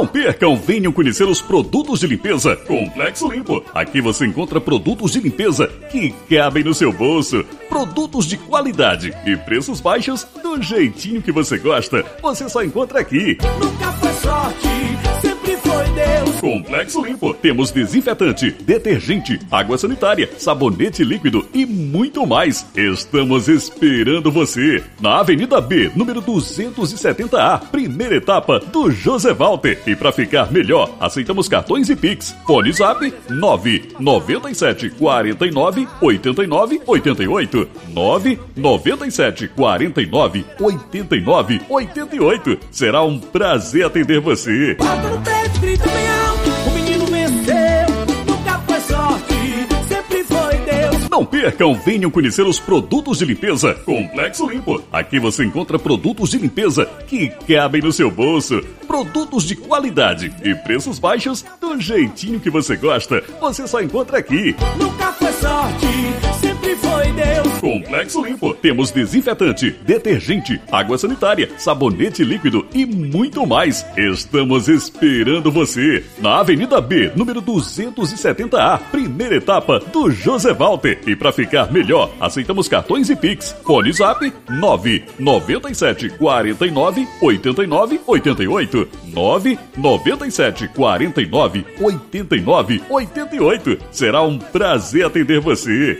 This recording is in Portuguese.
Não percam, venham conhecer os produtos de limpeza Complexo Limpo. Aqui você encontra produtos de limpeza que cabem no seu bolso. Produtos de qualidade e preços baixos do jeitinho que você gosta. Você só encontra aqui. Nunca foi sorte. Complexo Limpo. Temos desinfetante, detergente, água sanitária, sabonete líquido e muito mais. Estamos esperando você na Avenida B, número 270A, primeira etapa do José Walter. E para ficar melhor, aceitamos cartões e Pix. Fone Zap 997 49 89 88 997 49 89 88. Será um prazer atender você. Não percam, venham conhecer os produtos de limpeza Complexo Limpo. Aqui você encontra produtos de limpeza que cabem no seu bolso. Produtos de qualidade e preços baixos do jeitinho que você gosta. Você só encontra aqui. Nunca foi Deus. Complexo Limpo. Temos desinfetante, detergente, água sanitária, sabonete líquido e muito mais. Estamos esperando você na Avenida B, número 270A, primeira etapa do José Walter. E para ficar melhor, aceitamos cartões e Pix. Fone Zap 997 49 89 88 997 49 89 88. Será um prazer atender você.